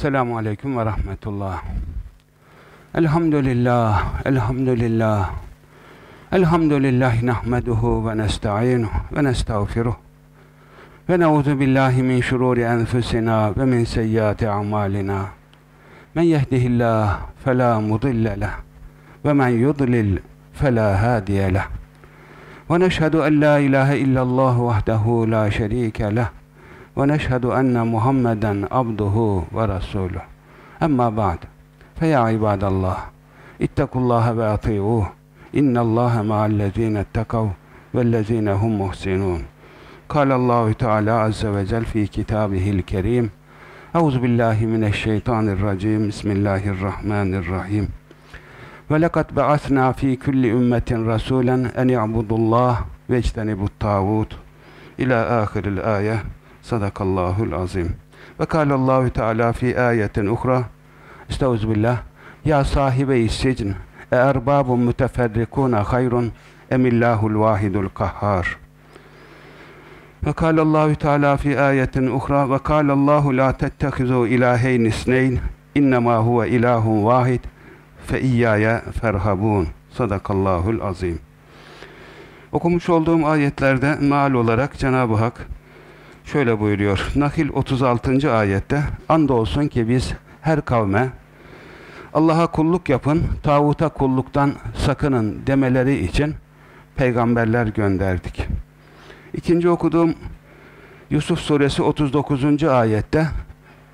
Esselamu Aleyküm ve Rahmetullah. Elhamdülillah, elhamdülillah. Elhamdülillah nahmeduhu ve nesta'inuhu ve nestağfiruh. Ve neuzu billahi min şururi enfusina ve min seyyiati amalina. Men yehdihillah fela mudille leh ve men yudlil fela hadiye leh. Ve neşhedü en la ilahe illallah vahdehu la şerike leh ve neşhedü enne Muhammeden abduhu ve resuluh. Emma ba'd. Feya ibadallah. İttekullaha ve ati'uh. İnnallâhe ma'allezîne ettekav vellezîne hum muhsinûn. قال الله تعالى عز وجل في كتابه الكريم أعوذ بالله من الشيطان الرجيم بسم الله الرحمن الرحيم ولقد بعثنا في كل أمة رسولا أن يعبدوا الله واجتنبوا الطاغوت إلى آخر الآية Sadakallahul azim. Ve kâlallahu teâlâ fî âyetin uhra. Estağfirullah. Ya sahibe sicn. E erbâbun müteferrikûne hayrun. Emillâhul vâhidul kahhar. Ve kâlallahu teâlâ fî âyetin uhra. Ve kâlallahu lâ tettehizû ilâheyn isneyn. İnnemâ huve ilâhun vâhid. Fe iyyâye ferhabûn. Sadakallahul azim. Okumuş olduğum ayetlerde mal olarak Cenab-ı Hak şöyle buyuruyor. Nahil 36. ayette andolsun ki biz her kavme Allah'a kulluk yapın, tağuta kulluktan sakının demeleri için peygamberler gönderdik. İkinci okuduğum Yusuf suresi 39. ayette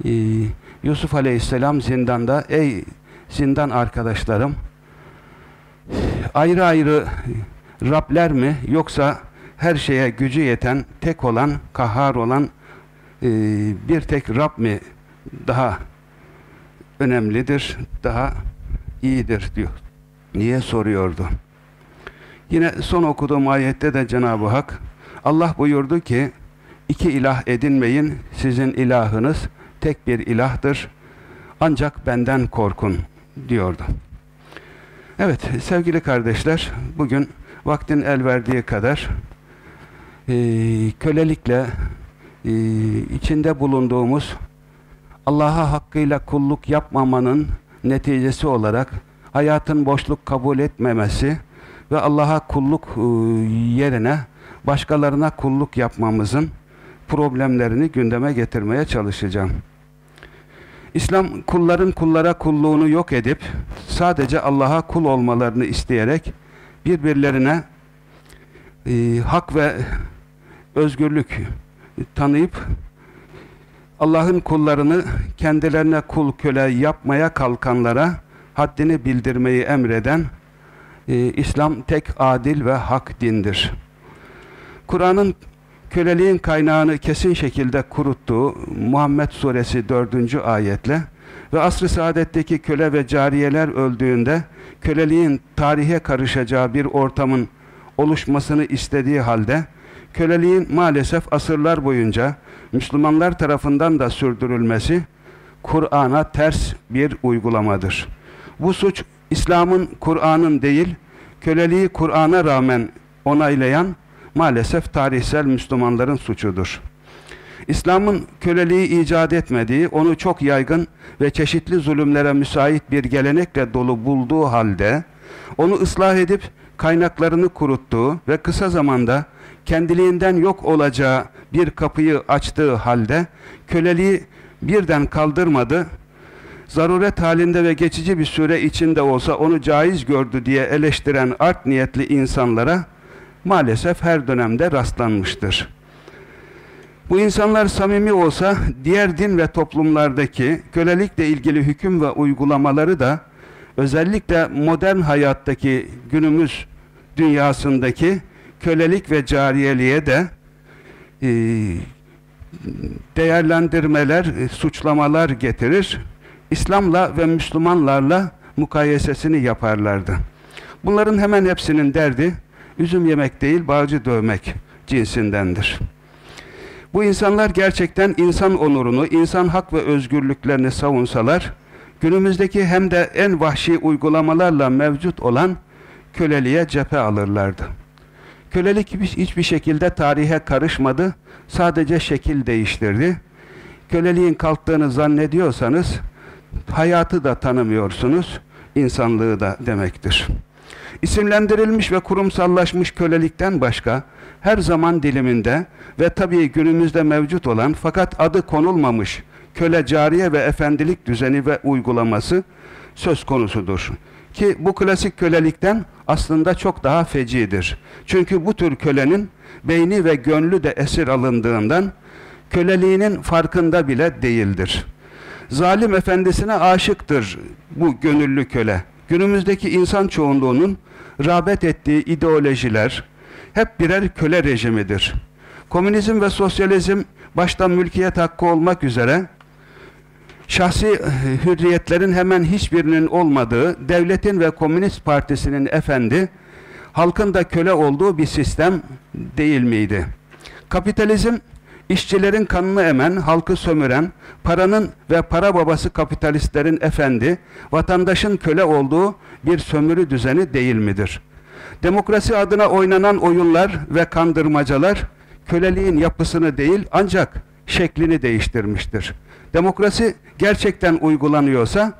e, Yusuf aleyhisselam zindanda ey zindan arkadaşlarım ayrı ayrı Rabler mi yoksa her şeye gücü yeten tek olan kahhar olan e, bir tek Rab mi daha önemlidir daha iyidir diyor. Niye soruyordu? Yine son okuduğum ayette de Cenab-ı Hak Allah buyurdu ki iki ilah edinmeyin sizin ilahınız tek bir ilahdır ancak benden korkun diyordu. Evet sevgili kardeşler bugün vaktin el verdiği kadar kölelikle e, içinde bulunduğumuz Allah'a hakkıyla kulluk yapmamanın neticesi olarak hayatın boşluk kabul etmemesi ve Allah'a kulluk e, yerine başkalarına kulluk yapmamızın problemlerini gündeme getirmeye çalışacağım. İslam kulların kullara kulluğunu yok edip sadece Allah'a kul olmalarını isteyerek birbirlerine e, hak ve özgürlük tanıyıp Allah'ın kullarını kendilerine kul köle yapmaya kalkanlara haddini bildirmeyi emreden e, İslam tek adil ve hak dindir. Kur'an'ın köleliğin kaynağını kesin şekilde kuruttuğu Muhammed suresi 4. ayetle ve asr-ı saadetteki köle ve cariyeler öldüğünde köleliğin tarihe karışacağı bir ortamın oluşmasını istediği halde köleliğin maalesef asırlar boyunca Müslümanlar tarafından da sürdürülmesi Kur'an'a ters bir uygulamadır. Bu suç İslam'ın Kur'an'ın değil köleliği Kur'an'a rağmen onaylayan maalesef tarihsel Müslümanların suçudur. İslam'ın köleliği icat etmediği, onu çok yaygın ve çeşitli zulümlere müsait bir gelenekle dolu bulduğu halde, onu ıslah edip kaynaklarını kuruttuğu ve kısa zamanda kendiliğinden yok olacağı bir kapıyı açtığı halde, köleliği birden kaldırmadı, zaruret halinde ve geçici bir süre içinde olsa onu caiz gördü diye eleştiren art niyetli insanlara, maalesef her dönemde rastlanmıştır. Bu insanlar samimi olsa diğer din ve toplumlardaki kölelikle ilgili hüküm ve uygulamaları da özellikle modern hayattaki günümüz dünyasındaki kölelik ve cariyeliğe de e, değerlendirmeler, e, suçlamalar getirir. İslam'la ve Müslümanlarla mukayesesini yaparlardı. Bunların hemen hepsinin derdi üzüm yemek değil bağcı dövmek cinsindendir. Bu insanlar gerçekten insan onurunu, insan hak ve özgürlüklerini savunsalar, günümüzdeki hem de en vahşi uygulamalarla mevcut olan köleliğe cephe alırlardı. Kölelik hiçbir şekilde tarihe karışmadı, sadece şekil değiştirdi. köleliğin kalktığını zannediyorsanız hayatı da tanımıyorsunuz, insanlığı da demektir. İsimlendirilmiş ve kurumsallaşmış kölelikten başka her zaman diliminde ve tabii günümüzde mevcut olan fakat adı konulmamış köle cariye ve efendilik düzeni ve uygulaması söz konusudur. Ki bu klasik kölelikten aslında çok daha fecidir. Çünkü bu tür kölenin beyni ve gönlü de esir alındığından köleliğinin farkında bile değildir. Zalim efendisine aşıktır bu gönüllü köle. Günümüzdeki insan çoğunluğunun rağbet ettiği ideolojiler hep birer köle rejimidir. Komünizm ve sosyalizm başta mülkiyet hakkı olmak üzere şahsi eh, hürriyetlerin hemen hiçbirinin olmadığı, devletin ve komünist partisinin efendi, halkın da köle olduğu bir sistem değil miydi? Kapitalizm, işçilerin kanını emen, halkı sömüren, paranın ve para babası kapitalistlerin efendi, vatandaşın köle olduğu bir sömürü düzeni değil midir? Demokrasi adına oynanan oyunlar ve kandırmacalar, köleliğin yapısını değil ancak şeklini değiştirmiştir. Demokrasi gerçekten uygulanıyorsa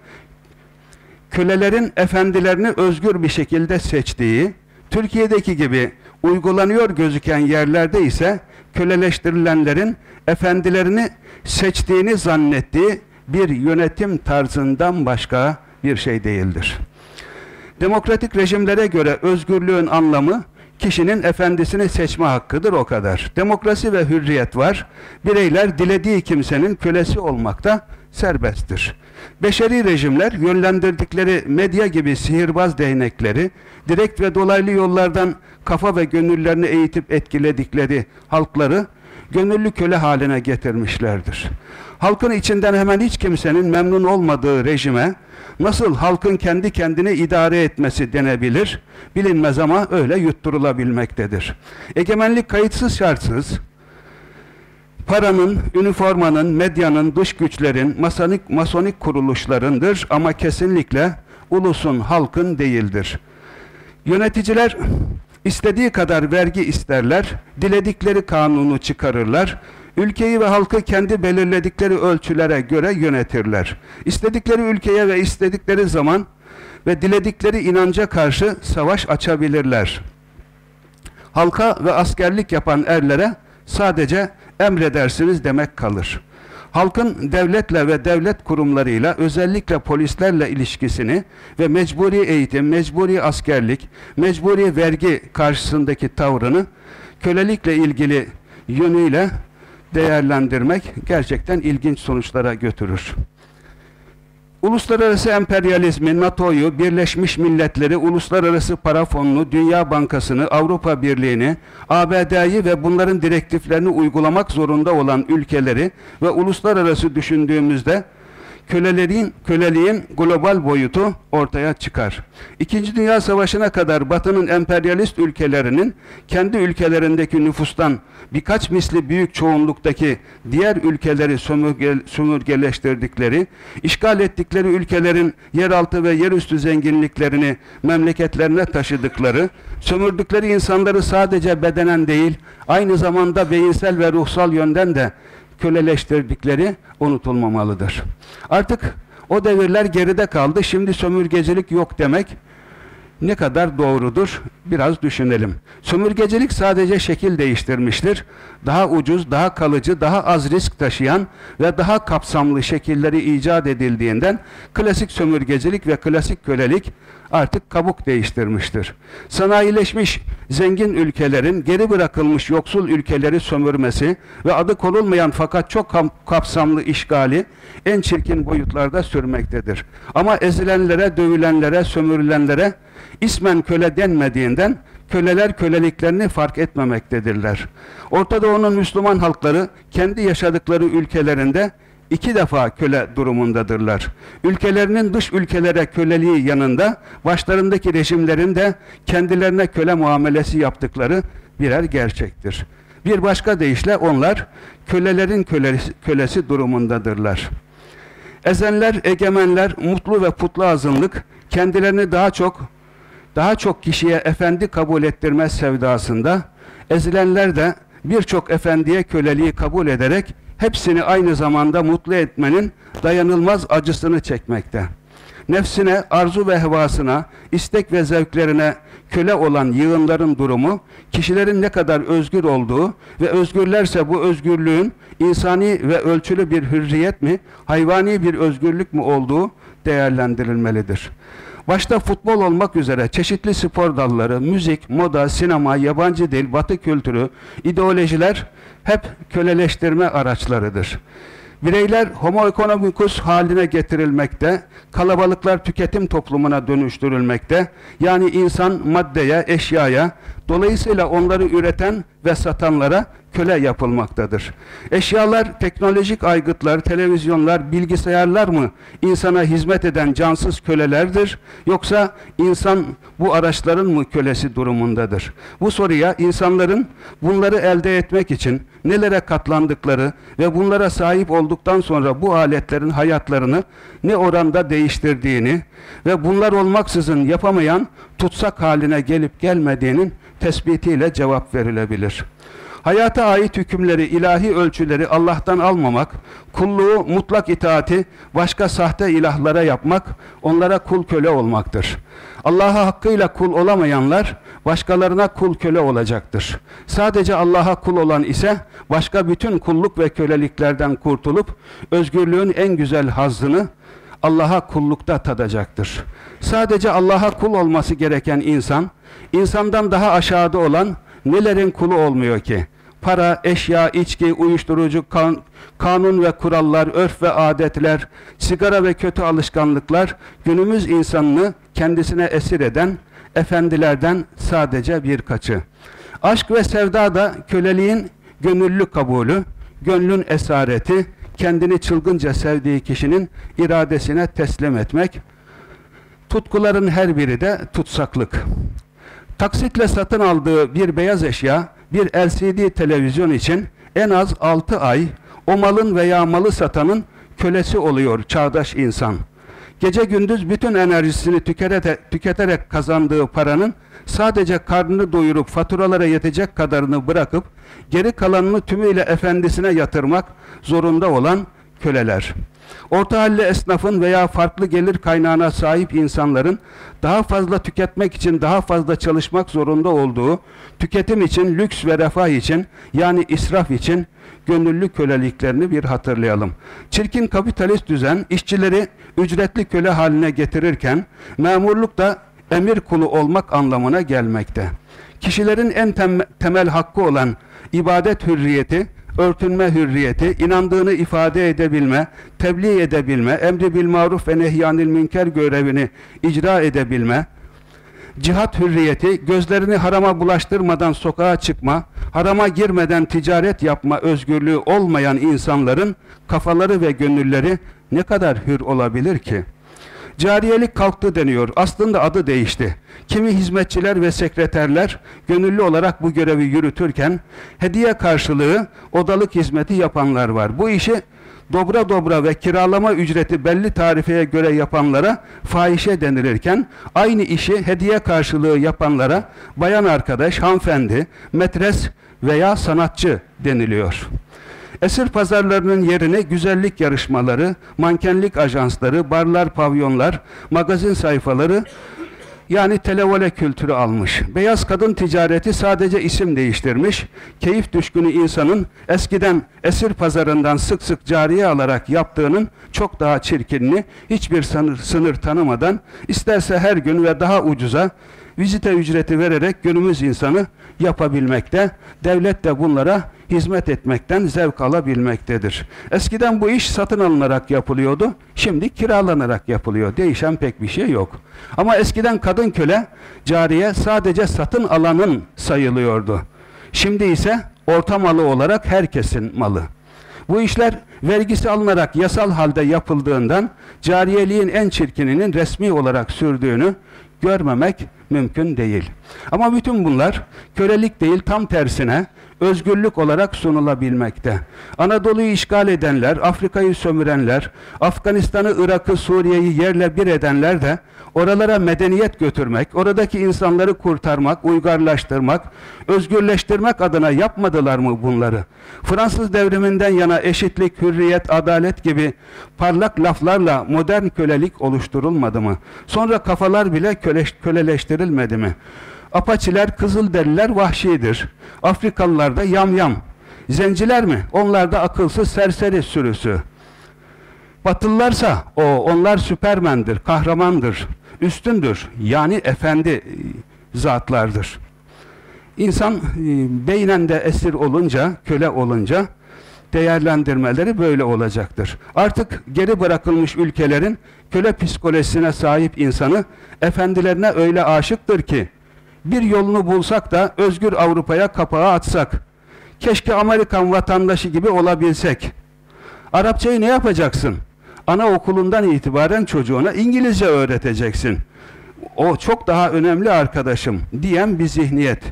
kölelerin efendilerini özgür bir şekilde seçtiği, Türkiye'deki gibi uygulanıyor gözüken yerlerde ise köleleştirilenlerin efendilerini seçtiğini zannettiği bir yönetim tarzından başka bir şey değildir. Demokratik rejimlere göre özgürlüğün anlamı kişinin efendisini seçme hakkıdır o kadar. Demokrasi ve hürriyet var. Bireyler dilediği kimsenin kölesi olmakta serbesttir. Beşeri rejimler yönlendirdikleri medya gibi sihirbaz değnekleri direkt ve dolaylı yollardan kafa ve gönüllerini eğitip etkiledikleri halkları gönüllü köle haline getirmişlerdir. Halkın içinden hemen hiç kimsenin memnun olmadığı rejime nasıl halkın kendi kendini idare etmesi denebilir bilinmez ama öyle yutturulabilmektedir. Egemenlik kayıtsız şartsız paranın, üniformanın, medyanın, dış güçlerin, masonik, masonik kuruluşlarındır ama kesinlikle ulusun, halkın değildir. Yöneticiler istediği kadar vergi isterler, diledikleri kanunu çıkarırlar, ülkeyi ve halkı kendi belirledikleri ölçülere göre yönetirler. İstedikleri ülkeye ve istedikleri zaman ve diledikleri inanca karşı savaş açabilirler. Halka ve askerlik yapan erlere sadece emredersiniz demek kalır. Halkın devletle ve devlet kurumlarıyla özellikle polislerle ilişkisini ve mecburi eğitim, mecburi askerlik, mecburi vergi karşısındaki tavrını kölelikle ilgili yönüyle değerlendirmek gerçekten ilginç sonuçlara götürür. Uluslararası emperyalizmi, NATO'yu, Birleşmiş Milletleri, Uluslararası Para Fonu'nu, Dünya Bankası'nı, Avrupa Birliği'ni, ABD'yi ve bunların direktiflerini uygulamak zorunda olan ülkeleri ve uluslararası düşündüğümüzde kölelerin, köleliğin global boyutu ortaya çıkar. İkinci Dünya Savaşı'na kadar Batı'nın emperyalist ülkelerinin kendi ülkelerindeki nüfustan birkaç misli büyük çoğunluktaki diğer ülkeleri sömürge, sömürgeleştirdikleri, işgal ettikleri ülkelerin yeraltı ve yerüstü zenginliklerini memleketlerine taşıdıkları, sömürdükleri insanları sadece bedenen değil, aynı zamanda beyinsel ve ruhsal yönden de köleleştirdikleri unutulmamalıdır. Artık o devirler geride kaldı. Şimdi sömürgecilik yok demek ne kadar doğrudur biraz düşünelim. Sömürgecilik sadece şekil değiştirmiştir. Daha ucuz, daha kalıcı, daha az risk taşıyan ve daha kapsamlı şekilleri icat edildiğinden klasik sömürgecilik ve klasik kölelik artık kabuk değiştirmiştir. Sanayileşmiş zengin ülkelerin geri bırakılmış yoksul ülkeleri sömürmesi ve adı konulmayan fakat çok kapsamlı işgali en çirkin boyutlarda sürmektedir. Ama ezilenlere, dövülenlere, sömürülenlere ismen köle denmediğinden köleler köleliklerini fark etmemektedirler. Orta Doğu'nun Müslüman halkları kendi yaşadıkları ülkelerinde iki defa köle durumundadırlar. Ülkelerinin dış ülkelere köleliği yanında başlarındaki rejimlerin de kendilerine köle muamelesi yaptıkları birer gerçektir. Bir başka deyişle onlar kölelerin kölesi, kölesi durumundadırlar. Ezenler, egemenler, mutlu ve putlu azınlık kendilerini daha çok daha çok kişiye efendi kabul ettirmez sevdasında, ezilenler de birçok efendiye köleliği kabul ederek hepsini aynı zamanda mutlu etmenin dayanılmaz acısını çekmekte. Nefsine, arzu ve hevasına, istek ve zevklerine köle olan yığınların durumu, kişilerin ne kadar özgür olduğu ve özgürlerse bu özgürlüğün insani ve ölçülü bir hürriyet mi, hayvani bir özgürlük mü olduğu değerlendirilmelidir. Başta futbol olmak üzere çeşitli spor dalları, müzik, moda, sinema, yabancı dil, batı kültürü, ideolojiler hep köleleştirme araçlarıdır. Bireyler homo economicus haline getirilmekte, kalabalıklar tüketim toplumuna dönüştürülmekte, yani insan maddeye, eşyaya, dolayısıyla onları üreten ve satanlara köle yapılmaktadır. Eşyalar, teknolojik aygıtlar, televizyonlar, bilgisayarlar mı insana hizmet eden cansız kölelerdir, yoksa insan bu araçların mı kölesi durumundadır? Bu soruya insanların bunları elde etmek için nelere katlandıkları ve bunlara sahip olduktan sonra bu aletlerin hayatlarını ne oranda değiştirdiğini ve bunlar olmaksızın yapamayan tutsak haline gelip gelmediğinin tespitiyle cevap verilebilir. Hayata ait hükümleri, ilahi ölçüleri Allah'tan almamak, kulluğu, mutlak itaati başka sahte ilahlara yapmak, onlara kul köle olmaktır. Allah'a hakkıyla kul olamayanlar, başkalarına kul köle olacaktır. Sadece Allah'a kul olan ise, başka bütün kulluk ve köleliklerden kurtulup, özgürlüğün en güzel hazzını, Allah'a kullukta tadacaktır. Sadece Allah'a kul olması gereken insan, insandan daha aşağıda olan nelerin kulu olmuyor ki? Para, eşya, içki, uyuşturucu, kan, kanun ve kurallar, örf ve adetler, sigara ve kötü alışkanlıklar günümüz insanını kendisine esir eden efendilerden sadece birkaçı. Aşk ve sevda da köleliğin gönüllü kabulü, gönlün esareti, kendini çılgınca sevdiği kişinin iradesine teslim etmek, tutkuların her biri de tutsaklık. Taksitle satın aldığı bir beyaz eşya, bir LCD televizyon için en az 6 ay o malın veya malı satanın kölesi oluyor çağdaş insan. Gece gündüz bütün enerjisini tüketerek, tüketerek kazandığı paranın sadece karnını doyurup faturalara yetecek kadarını bırakıp geri kalanını tümüyle efendisine yatırmak zorunda olan köleler. Orta halli esnafın veya farklı gelir kaynağına sahip insanların daha fazla tüketmek için daha fazla çalışmak zorunda olduğu, tüketim için, lüks ve refah için yani israf için gönüllü köleliklerini bir hatırlayalım. Çirkin kapitalist düzen işçileri ücretli köle haline getirirken memurluk da emir kulu olmak anlamına gelmekte. Kişilerin en temel hakkı olan ibadet hürriyeti örtünme hürriyeti, inandığını ifade edebilme, tebliğ edebilme, emri bil maruf ve nehyanil münker görevini icra edebilme, cihat hürriyeti, gözlerini harama bulaştırmadan sokağa çıkma, harama girmeden ticaret yapma özgürlüğü olmayan insanların kafaları ve gönülleri ne kadar hür olabilir ki? Cariyelik kalktı deniyor. Aslında adı değişti. Kimi hizmetçiler ve sekreterler gönüllü olarak bu görevi yürütürken hediye karşılığı odalık hizmeti yapanlar var. Bu işi dobra dobra ve kiralama ücreti belli tarifeye göre yapanlara fahişe denilirken aynı işi hediye karşılığı yapanlara bayan arkadaş, hanımefendi, metres veya sanatçı deniliyor. Esir pazarlarının yerine güzellik yarışmaları, mankenlik ajansları, barlar, pavyonlar, magazin sayfaları yani televole kültürü almış. Beyaz kadın ticareti sadece isim değiştirmiş. Keyif düşkünü insanın eskiden esir pazarından sık sık cariye alarak yaptığının çok daha çirkinini hiçbir sınır, sınır tanımadan isterse her gün ve daha ucuza vizite ücreti vererek günümüz insanı yapabilmekte. Devlet de bunlara hizmet etmekten zevk alabilmektedir. Eskiden bu iş satın alınarak yapılıyordu. Şimdi kiralanarak yapılıyor. Değişen pek bir şey yok. Ama eskiden kadın köle, cariye sadece satın alanın sayılıyordu. Şimdi ise orta malı olarak herkesin malı. Bu işler vergisi alınarak yasal halde yapıldığından cariyeliğin en çirkininin resmi olarak sürdüğünü görmemek mümkün değil. Ama bütün bunlar kölelik değil tam tersine özgürlük olarak sunulabilmekte. Anadolu'yu işgal edenler, Afrika'yı sömürenler, Afganistan'ı, Irak'ı, Suriye'yi yerle bir edenler de oralara medeniyet götürmek, oradaki insanları kurtarmak, uygarlaştırmak, özgürleştirmek adına yapmadılar mı bunları? Fransız devriminden yana eşitlik, hürriyet, adalet gibi parlak laflarla modern kölelik oluşturulmadı mı? Sonra kafalar bile köle, köleleştirilmedi mi? Apaçiler, Kızılderililer vahşidir. Afrikalılar da yamyam. Zenciler mi? Onlar da akılsız serseri sürüsü. Batılılarsa o onlar süpermendir, kahramandır, üstündür. Yani efendi e, zatlardır. İnsan e, de esir olunca, köle olunca değerlendirmeleri böyle olacaktır. Artık geri bırakılmış ülkelerin köle psikolojisine sahip insanı efendilerine öyle aşıktır ki bir yolunu bulsak da özgür Avrupa'ya kapağı atsak. Keşke Amerikan vatandaşı gibi olabilsek. Arapçayı ne yapacaksın? Anaokulundan itibaren çocuğuna İngilizce öğreteceksin. O çok daha önemli arkadaşım diyen bir zihniyet.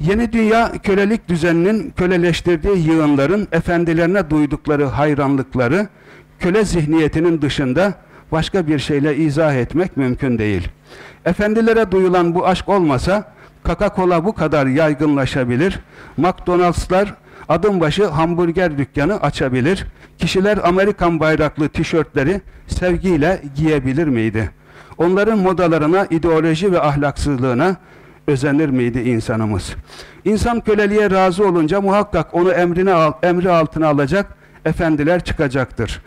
Yeni dünya kölelik düzeninin köleleştirdiği yığınların efendilerine duydukları hayranlıkları köle zihniyetinin dışında başka bir şeyle izah etmek mümkün değil. Efendilere duyulan bu aşk olmasa Coca-Cola bu kadar yaygınlaşabilir. McDonald'slar adım başı hamburger dükkanı açabilir. Kişiler Amerikan bayraklı tişörtleri sevgiyle giyebilir miydi? Onların modalarına, ideoloji ve ahlaksızlığına özenir miydi insanımız? İnsan köleliğe razı olunca muhakkak onu emrine al, emri altına alacak efendiler çıkacaktır.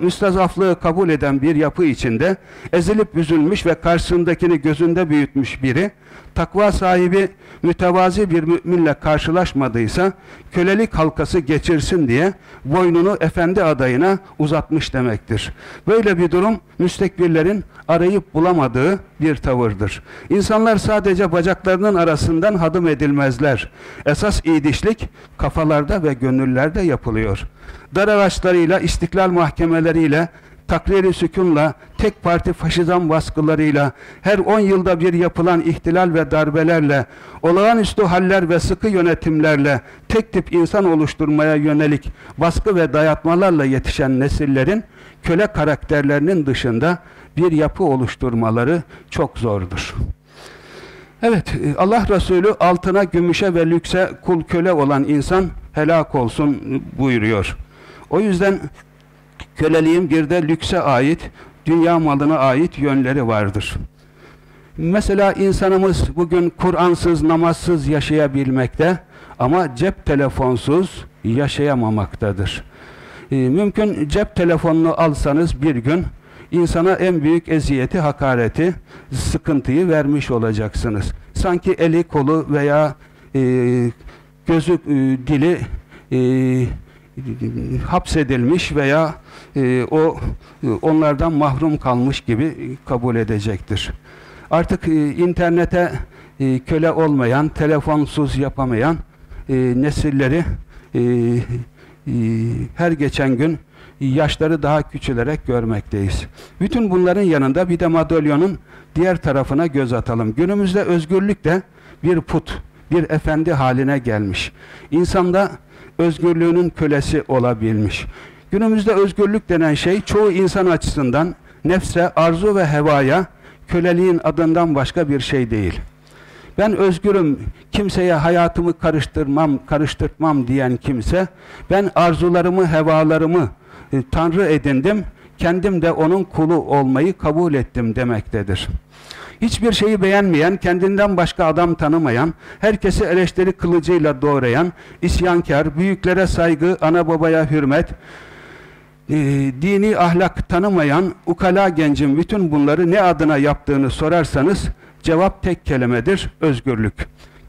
müstazaflığı kabul eden bir yapı içinde ezilip üzülmüş ve karşısındakini gözünde büyütmüş biri takva sahibi mütevazi bir müminle karşılaşmadıysa kölelik halkası geçirsin diye boynunu efendi adayına uzatmış demektir. Böyle bir durum müstekbirlerin arayıp bulamadığı bir tavırdır. İnsanlar sadece bacaklarının arasından hadım edilmezler. Esas iyidişlik kafalarda ve gönüllerde yapılıyor. Dar ağaçlarıyla, istiklal mahkemeleriyle, takriri sükunla, tek parti faşizan baskılarıyla, her on yılda bir yapılan ihtilal ve darbelerle, olağanüstü haller ve sıkı yönetimlerle, tek tip insan oluşturmaya yönelik baskı ve dayatmalarla yetişen nesillerin köle karakterlerinin dışında bir yapı oluşturmaları çok zordur. Evet, Allah Resulü altına, gümüşe ve lükse kul köle olan insan helak olsun buyuruyor. O yüzden köleliğin bir de lükse ait, dünya malına ait yönleri vardır. Mesela insanımız bugün Kur'ansız, namazsız yaşayabilmekte ama cep telefonsuz yaşayamamaktadır. E, mümkün cep telefonunu alsanız bir gün insana en büyük eziyeti, hakareti, sıkıntıyı vermiş olacaksınız. Sanki eli, kolu veya e, gözü, e, dili e, hapsedilmiş veya e, o onlardan mahrum kalmış gibi kabul edecektir. Artık e, internete e, köle olmayan, telefonsuz yapamayan e, nesilleri e, e, her geçen gün yaşları daha küçülerek görmekteyiz. Bütün bunların yanında bir de madalyonun diğer tarafına göz atalım. Günümüzde özgürlük de bir put, bir efendi haline gelmiş. İnsanda özgürlüğünün kölesi olabilmiş. Günümüzde özgürlük denen şey çoğu insan açısından nefse, arzu ve hevaya köleliğin adından başka bir şey değil. Ben özgürüm, kimseye hayatımı karıştırmam, karıştırmam diyen kimse, ben arzularımı, hevalarımı e, Tanrı edindim, kendim de onun kulu olmayı kabul ettim demektedir. Hiçbir şeyi beğenmeyen, kendinden başka adam tanımayan, herkesi eleştiri kılıcıyla doğrayan, isyankar, büyüklere saygı, ana babaya hürmet, e, dini ahlak tanımayan ukala gencin bütün bunları ne adına yaptığını sorarsanız cevap tek kelimedir, özgürlük.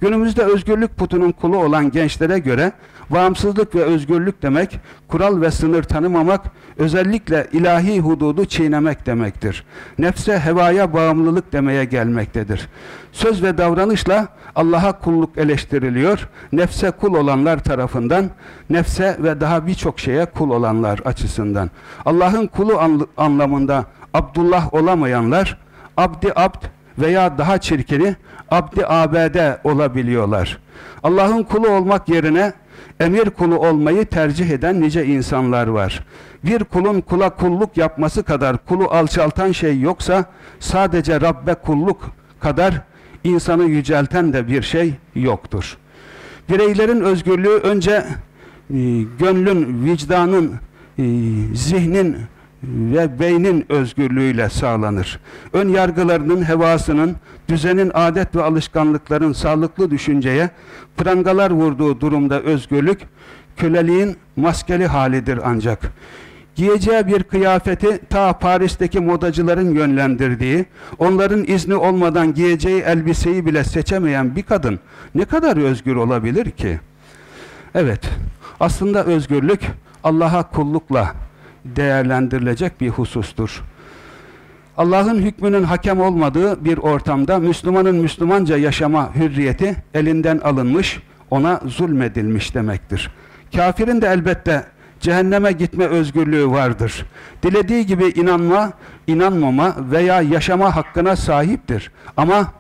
Günümüzde özgürlük putunun kulu olan gençlere göre bağımsızlık ve özgürlük demek, kural ve sınır tanımamak, özellikle ilahi hududu çiğnemek demektir. Nefse, hevaya bağımlılık demeye gelmektedir. Söz ve davranışla Allah'a kulluk eleştiriliyor. Nefse kul olanlar tarafından, nefse ve daha birçok şeye kul olanlar açısından. Allah'ın kulu anlamında Abdullah olamayanlar, abdi abd veya daha çirkini abdi abede olabiliyorlar. Allah'ın kulu olmak yerine emir kulu olmayı tercih eden nice insanlar var. Bir kulun kula kulluk yapması kadar kulu alçaltan şey yoksa sadece Rabbe kulluk kadar insanı yücelten de bir şey yoktur. Bireylerin özgürlüğü önce e, gönlün, vicdanın, e, zihnin ve beynin özgürlüğüyle sağlanır. Ön yargılarının, hevasının, düzenin, adet ve alışkanlıkların sağlıklı düşünceye prangalar vurduğu durumda özgürlük, köleliğin maskeli halidir ancak. Giyeceği bir kıyafeti ta Paris'teki modacıların yönlendirdiği, onların izni olmadan giyeceği elbiseyi bile seçemeyen bir kadın ne kadar özgür olabilir ki? Evet, aslında özgürlük Allah'a kullukla değerlendirilecek bir husustur. Allah'ın hükmünün hakem olmadığı bir ortamda Müslümanın Müslümanca yaşama hürriyeti elinden alınmış, ona zulmedilmiş demektir. Kafirin de elbette cehenneme gitme özgürlüğü vardır. Dilediği gibi inanma, inanmama veya yaşama hakkına sahiptir. Ama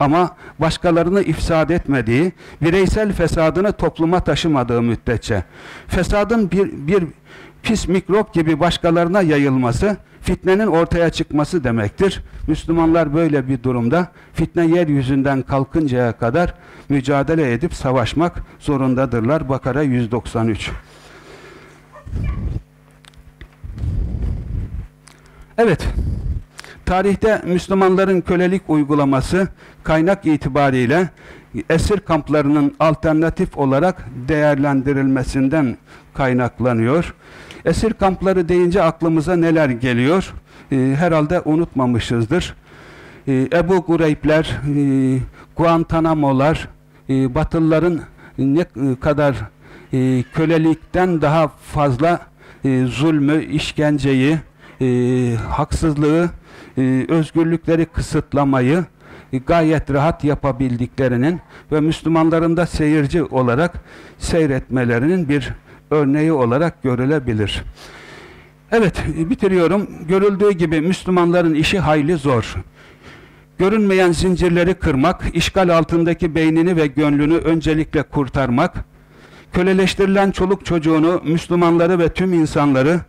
ama başkalarını ifsad etmediği, bireysel fesadını topluma taşımadığı müddetçe fesadın bir, bir pis mikrop gibi başkalarına yayılması, fitnenin ortaya çıkması demektir. Müslümanlar böyle bir durumda fitne yeryüzünden kalkıncaya kadar mücadele edip savaşmak zorundadırlar. Bakara 193 Evet, tarihte Müslümanların kölelik uygulaması kaynak itibariyle esir kamplarının alternatif olarak değerlendirilmesinden kaynaklanıyor. Esir kampları deyince aklımıza neler geliyor? E, herhalde unutmamışızdır. E, Ebu Gureybler, e, Guantanamo'lar, e, Batılıların ne kadar e, kölelikten daha fazla e, zulmü, işkenceyi, e, haksızlığı, e, özgürlükleri kısıtlamayı e, gayet rahat yapabildiklerinin ve Müslümanların da seyirci olarak seyretmelerinin bir örneği olarak görülebilir. Evet, bitiriyorum. Görüldüğü gibi Müslümanların işi hayli zor. Görünmeyen zincirleri kırmak, işgal altındaki beynini ve gönlünü öncelikle kurtarmak, köleleştirilen çoluk çocuğunu, Müslümanları ve tüm insanları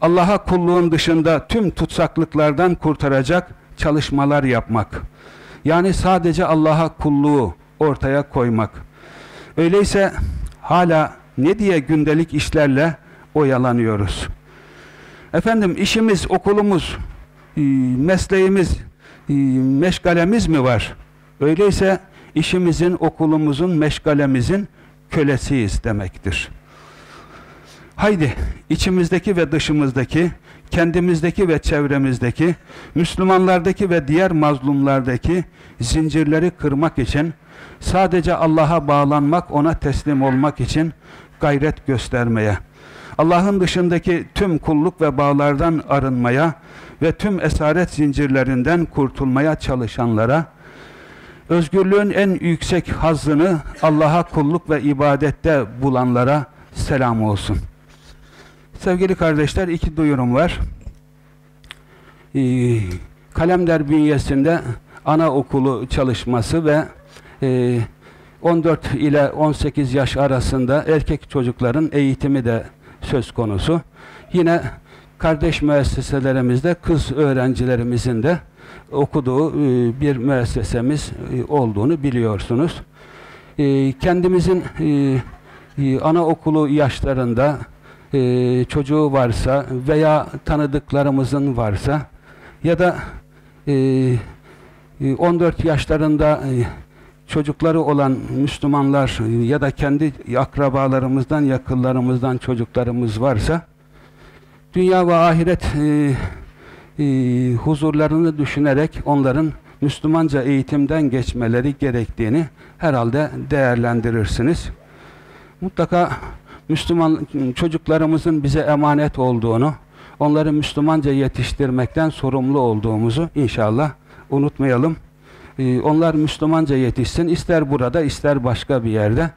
Allah'a kulluğun dışında tüm tutsaklıklardan kurtaracak çalışmalar yapmak. Yani sadece Allah'a kulluğu ortaya koymak. Öyleyse hala ne diye gündelik işlerle oyalanıyoruz? Efendim işimiz, okulumuz, e, mesleğimiz, e, meşgalemiz mi var? Öyleyse işimizin, okulumuzun, meşgalemizin kölesiyiz demektir. Haydi içimizdeki ve dışımızdaki, kendimizdeki ve çevremizdeki, Müslümanlardaki ve diğer mazlumlardaki zincirleri kırmak için, sadece Allah'a bağlanmak, ona teslim olmak için gayret göstermeye, Allah'ın dışındaki tüm kulluk ve bağlardan arınmaya ve tüm esaret zincirlerinden kurtulmaya çalışanlara, özgürlüğün en yüksek hazzını Allah'a kulluk ve ibadette bulanlara selam olsun. Sevgili kardeşler iki duyurum var. Ee, Kalemder bünyesinde anaokulu çalışması ve e, 14 ile 18 yaş arasında erkek çocukların eğitimi de söz konusu. Yine kardeş müesseselerimizde kız öğrencilerimizin de okuduğu e, bir müessesemiz e, olduğunu biliyorsunuz. E, kendimizin anaokulu yaşlarında çocuğu varsa veya tanıdıklarımızın varsa ya da 14 yaşlarında çocukları olan Müslümanlar ya da kendi akrabalarımızdan, yakınlarımızdan çocuklarımız varsa dünya ve ahiret e, e, huzurlarını düşünerek onların Müslümanca eğitimden geçmeleri gerektiğini herhalde değerlendirirsiniz. Mutlaka Müslüman çocuklarımızın bize emanet olduğunu, onları Müslümanca yetiştirmekten sorumlu olduğumuzu inşallah unutmayalım. Ee, onlar Müslümanca yetişsin, ister burada ister başka bir yerde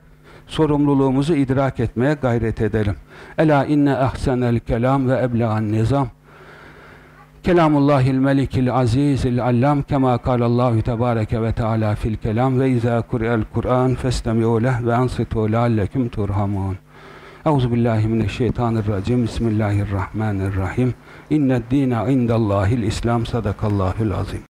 sorumluluğumuzu idrak etmeye gayret edelim. Ela inne ahsenel kelam ve eblegan nizam Kelamullahil melikil azizil allam kema kalallahu tebareke ve teala fil kelam ve izâ kur'el Kur'an festemi'u leh ve ansitu leallekum turhamun. Euzu billahi mineşşeytanirracim. Bismillahirrahmanirrahim. İnned dîne indallâhil İslam sadakallâhul azim.